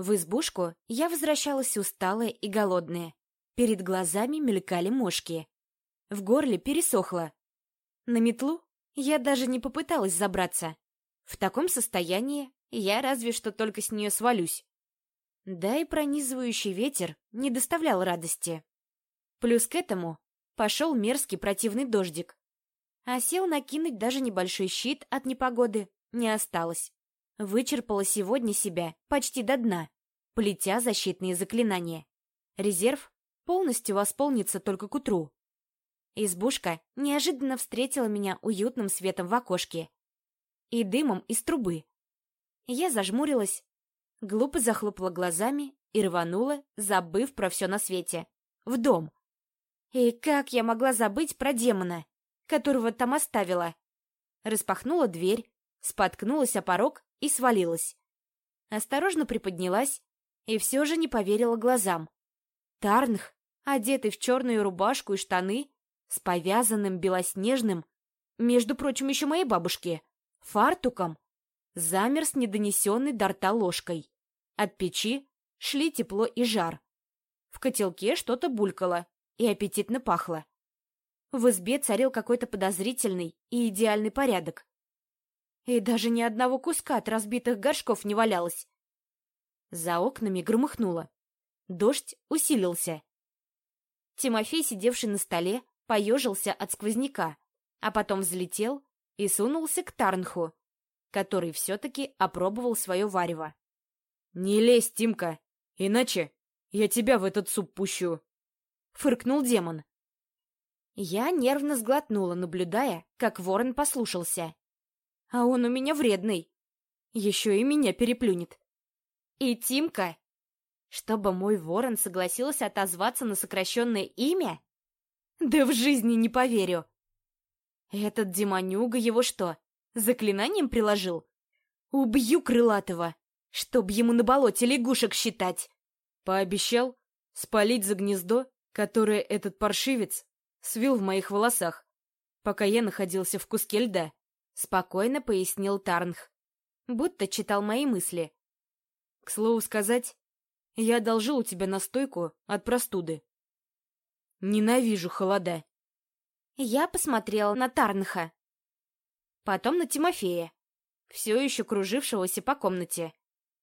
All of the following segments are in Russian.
В избушку я возвращалась усталая и голодная. Перед глазами мелькали мошки. В горле пересохло. На метлу я даже не попыталась забраться. В таком состоянии я разве что только с нее свалюсь. Да и пронизывающий ветер не доставлял радости. Плюс к этому пошел мерзкий противный дождик. А сел накинуть даже небольшой щит от непогоды не осталось. Вычерпала сегодня себя почти до дна, плетя защитные заклинания. Резерв полностью восполнится только к утру. Избушка неожиданно встретила меня уютным светом в окошке и дымом из трубы. Я зажмурилась, глупо захлопала глазами и рванула, забыв про все на свете, в дом. И как я могла забыть про демона, которого там оставила? Распахнула дверь, споткнулась о порог и свалилась. Осторожно приподнялась и все же не поверила глазам. Тарнх, одетый в черную рубашку и штаны, с повязанным белоснежным, между прочим, еще моей бабушки, фартуком, замер с недонесенной до рта ложкой. От печи шли тепло и жар. В котелке что-то булькало и аппетитно пахло. В избе царил какой-то подозрительный и идеальный порядок. И даже ни одного куска от разбитых горшков не валялось. За окнами громыхнуло. Дождь усилился. Тимофей, сидевший на столе, поежился от сквозняка, а потом взлетел и сунулся к Тарнху, который все-таки опробовал свое варево. «Не лезь, Тимка, иначе я тебя в этот суп пущу!» — фыркнул демон. Я нервно сглотнула, наблюдая, как ворон послушался. А он у меня вредный. Еще и меня переплюнет. И Тимка? Чтобы мой ворон согласился отозваться на сокращенное имя? Да в жизни не поверю. Этот демонюга его что, заклинанием приложил? Убью крылатого, чтоб ему на болоте лягушек считать. Пообещал спалить за гнездо, которое этот паршивец свил в моих волосах, пока я находился в куске льда. Спокойно пояснил Тарнх, будто читал мои мысли. К слову сказать, я одолжил у тебя настойку от простуды. Ненавижу холода. Я посмотрела на Тарнха. Потом на Тимофея, все еще кружившегося по комнате.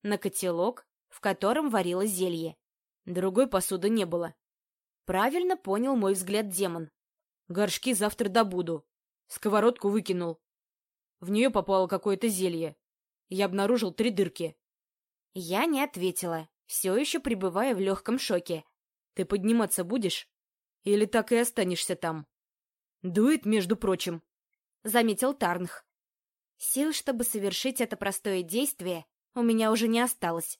На котелок, в котором варилось зелье. Другой посуды не было. Правильно понял мой взгляд демон. Горшки завтра добуду. Сковородку выкинул. В нее попало какое-то зелье. Я обнаружил три дырки. Я не ответила, все еще пребывая в легком шоке. Ты подниматься будешь? Или так и останешься там? Дует, между прочим, — заметил Тарнх. Сил, чтобы совершить это простое действие, у меня уже не осталось.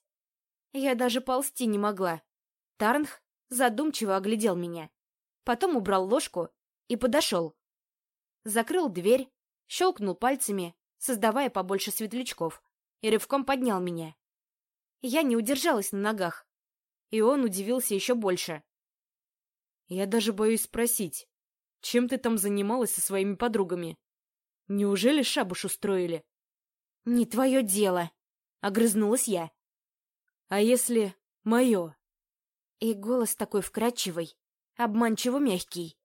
Я даже ползти не могла. Тарнх задумчиво оглядел меня. Потом убрал ложку и подошел. Закрыл дверь, щелкнул пальцами, создавая побольше светлячков, и рывком поднял меня. Я не удержалась на ногах, и он удивился еще больше. Я даже боюсь спросить, чем ты там занималась со своими подругами? Неужели шабуш устроили? Не твое дело, огрызнулась я. А если мое? И голос такой вкрадчивый, обманчиво мягкий.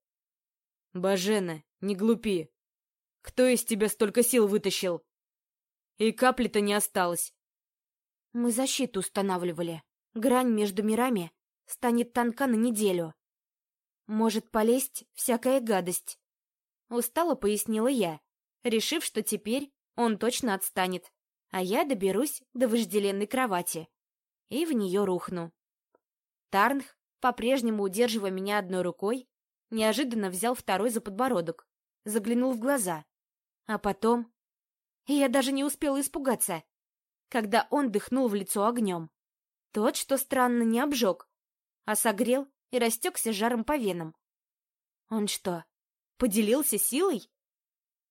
Бажена, не глупи. Кто из тебя столько сил вытащил? И капли-то не осталось. Мы защиту устанавливали. Грань между мирами станет тонка на неделю. Может полезть всякая гадость. Устало пояснила я, решив, что теперь он точно отстанет, а я доберусь до вожделенной кровати и в нее рухну. Тарнх, по-прежнему удерживая меня одной рукой, неожиданно взял второй за подбородок, заглянул в глаза. А потом... Я даже не успела испугаться, когда он дыхнул в лицо огнем. Тот, что странно, не обжег, а согрел и растекся жаром по венам. Он что, поделился силой?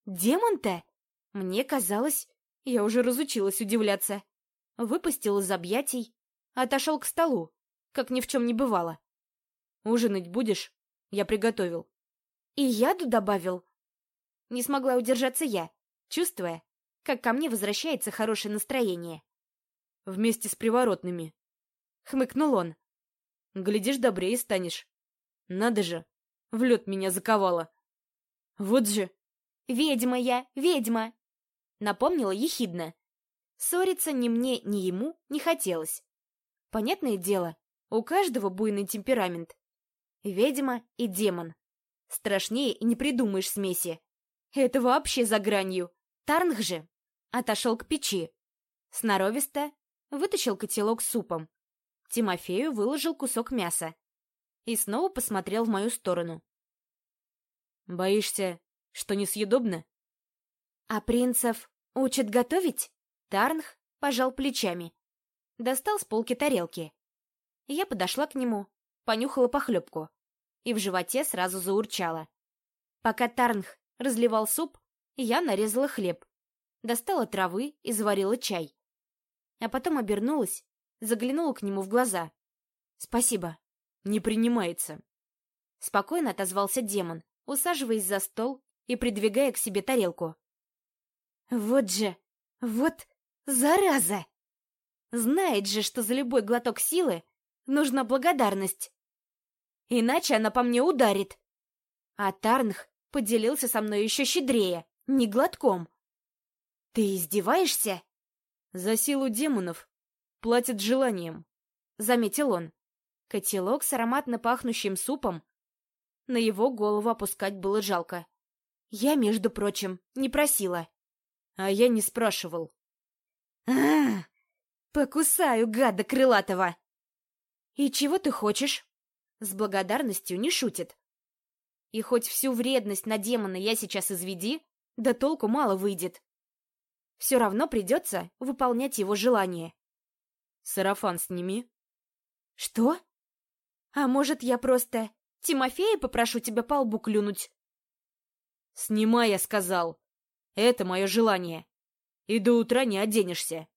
Демон-то? Мне казалось, я уже разучилась удивляться. Выпустил из объятий, отошел к столу, как ни в чем не бывало. «Ужинать будешь? Я приготовил». «И яду добавил?» Не смогла удержаться я, чувствуя, как ко мне возвращается хорошее настроение. «Вместе с приворотными. — хмыкнул он. «Глядишь, добрее станешь. Надо же, в лед меня заковала. Вот же!» «Ведьма я, ведьма!» — напомнила ехидно. Ссориться ни мне, ни ему не хотелось. Понятное дело, у каждого буйный темперамент. Ведьма и демон. Страшнее и не придумаешь смеси. Это вообще за гранью. Тарнг же отошел к печи. Сноровисто вытащил котелок с супом. Тимофею выложил кусок мяса. И снова посмотрел в мою сторону. «Боишься, что несъедобно?» «А принцев учат готовить?» Тарнх пожал плечами. Достал с полки тарелки. Я подошла к нему, понюхала похлебку. И в животе сразу заурчало. Пока Тарнх разливал суп, я нарезала хлеб. Достала травы и заварила чай. А потом обернулась, заглянула к нему в глаза. «Спасибо». «Не принимается». Спокойно отозвался демон, усаживаясь за стол и придвигая к себе тарелку. «Вот же! Вот зараза!» Знает же, что за любой глоток силы нужна благодарность. Иначе она по мне ударит. А Тарнх поделился со мной еще щедрее, не глотком. «Ты издеваешься?» «За силу демонов платят желанием», — заметил он. Котелок с ароматно пахнущим супом. На его голову опускать было жалко. Я, между прочим, не просила. А я не спрашивал. а, Покусаю, гада крылатого! И чего ты хочешь? С благодарностью не шутит. И хоть всю вредность на демона я сейчас изведи, да толку мало выйдет. Все равно придется выполнять его желание. Сарафан сними. Что? А может, я просто Тимофея попрошу тебя по лбу клюнуть? Снимай, я сказал. Это мое желание. И до утра не оденешься.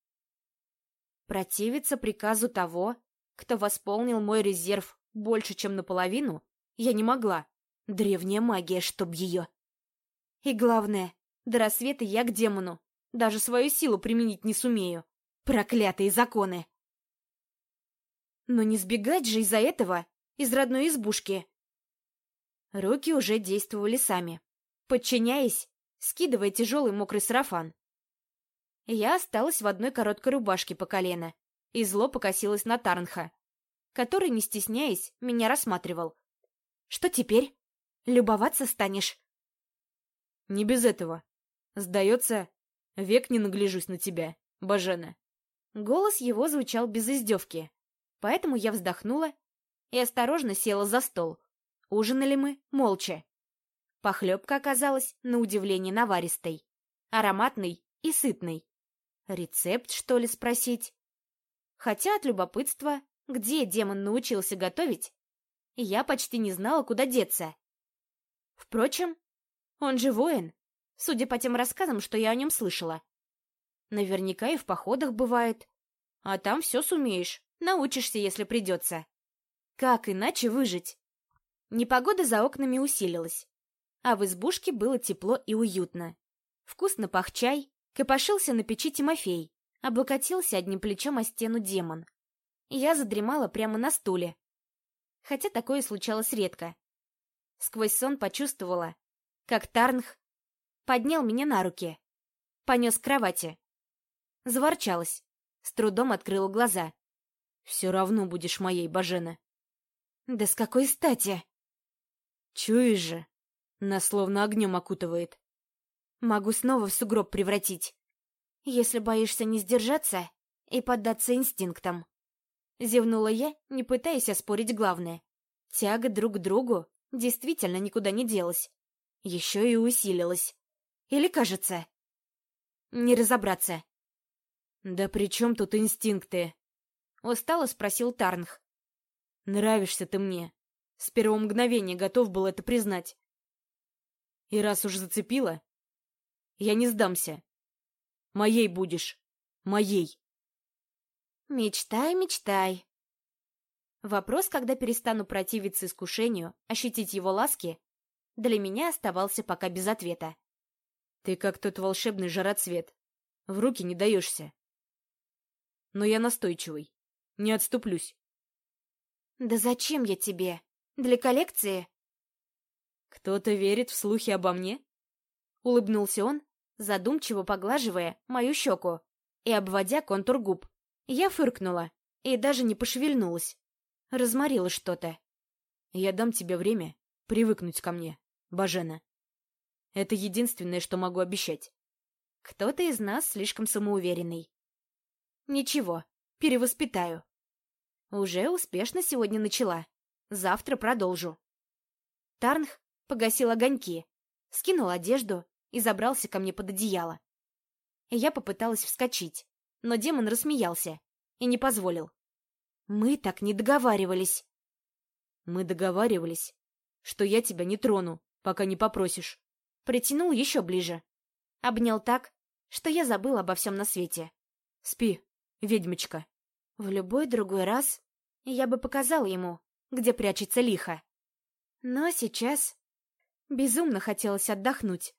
Противиться приказу того, кто восполнил мой резерв больше, чем наполовину, я не могла. Древняя магия, чтоб ее. И главное, до рассвета я к демону. Даже свою силу применить не сумею. Проклятые законы! Но не сбегать же из-за этого из родной избушки. Руки уже действовали сами, подчиняясь, скидывая тяжелый мокрый сарафан. Я осталась в одной короткой рубашке по колено и зло покосилась на Тарнха, который, не стесняясь, меня рассматривал. «Что теперь? Любоваться станешь?» «Не без этого. Сдается, век не нагляжусь на тебя, Бажена». Голос его звучал без издевки, поэтому я вздохнула и осторожно села за стол. Ужинали мы молча. Похлебка оказалась, на удивление, наваристой, ароматной и сытной. Рецепт, что ли, спросить? Хотя от любопытства, где демон научился готовить, я почти не знала, куда деться. Впрочем, он же воин, судя по тем рассказам, что я о нем слышала. Наверняка и в походах бывает. А там все сумеешь, научишься, если придется. Как иначе выжить? Непогода за окнами усилилась, а в избушке было тепло и уютно. Вкусно пах чай, Копошился на печи Тимофей, облокотился одним плечом о стену демон. Я задремала прямо на стуле. Хотя такое случалось редко. Сквозь сон почувствовала, как Тарнх поднял меня на руки, понес к кровати. Заворчалась, с трудом открыла глаза. «Все равно будешь моей, Бажена». «Да с какой стати?» «Чуешь же?» Нас словно огнем окутывает. Могу снова в сугроб превратить. Если боишься не сдержаться и поддаться инстинктам. Зевнула я, не пытаясь оспорить главное. Тяга друг к другу действительно никуда не делась. Еще и усилилась. Или кажется? Не разобраться. «Да при чем тут инстинкты?» Устало спросил Тарнх. «Нравишься ты мне. С первого мгновения готов был это признать. И раз уж зацепила, я не сдамся. Моей будешь. Моей. Мечтай, мечтай. Вопрос, когда перестану противиться искушению, ощутить его ласки, для меня оставался пока без ответа. Ты как тот волшебный жароцвет. В руки не даешься. Но я настойчивый. Не отступлюсь. Да зачем я тебе? Для коллекции? Кто-то верит в слухи обо мне? Улыбнулся он, задумчиво поглаживая мою щеку и обводя контур губ. Я фыркнула и даже не пошевельнулась. Разморило что-то. Я дам тебе время привыкнуть ко мне, Бажена. Это единственное, что могу обещать. Кто-то из нас слишком самоуверенный. Ничего, перевоспитаю. Уже успешно сегодня начала. Завтра продолжу. Тарнх погасил огоньки, скинул одежду и забрался ко мне под одеяло. Я попыталась вскочить, но демон рассмеялся и не позволил. Мы так не договаривались. Мы договаривались, что я тебя не трону, пока не попросишь. Притянул еще ближе. Обнял так, что я забыл обо всем на свете. Спи, ведьмочка. В любой другой раз я бы показала ему, где прячется лихо. Но сейчас безумно хотелось отдохнуть.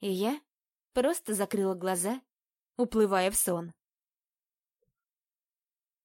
И я просто закрыла глаза, уплывая в сон.